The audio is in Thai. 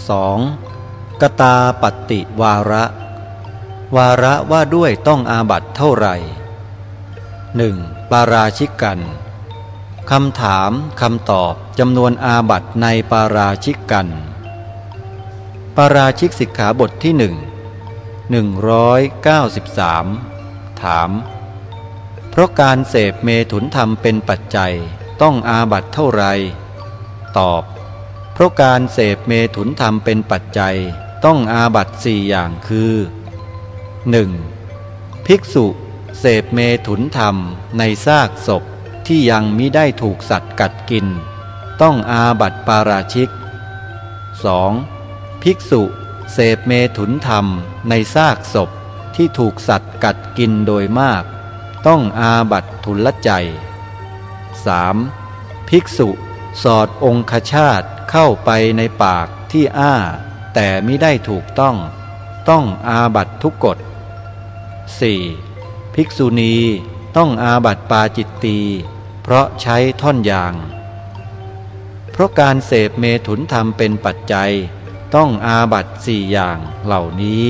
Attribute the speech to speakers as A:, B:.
A: 2. กตาปฏิวาระ วาระว่าด้วยต้องอาบัตเท่าไหร่ 1. ปาราชิกกันคำถามคำตอบจำนวนอาบัตในปาราชิกกัน ปาราชิกสิกขาบทที่หนึ่งหนึ่งร้อยเก้าสิบสามถาม เพราะการเสพเมถุนธรรมเป็นปัจจัยต้องอาบัตเท่าไร ตอบ เพราะการเสพเมถุนธรรมเป็นปัจจัยต้องอาบัตสี่อย่างคือ 1. ภิกษุ เสพเมถุนธรรมในซากศพที่ยังมิได้ถูกสัตว์กัดกิน ต้องอาบัตปาราชิก 2. ภิกษุ เสพเมถุนธรรมในซากศพที่ถูกสัตว์กัดกินโดยมาก ต้องอาบัตทุลใจ 3. ภิกษุ สอดองคชาต เข้าไปในปากที่อ้า แต่ไม่ได้ถูกต้อง ต้องอาบัตทุกกฎ 4. ภิกษุณีต้องอาบัตปาจิตตี เพราะใช้ท่อนยาง เพราะการเสพเมถุนธรรมเป็นปัจจัย ต้องอาบัตสี่อย่างเหล่านี้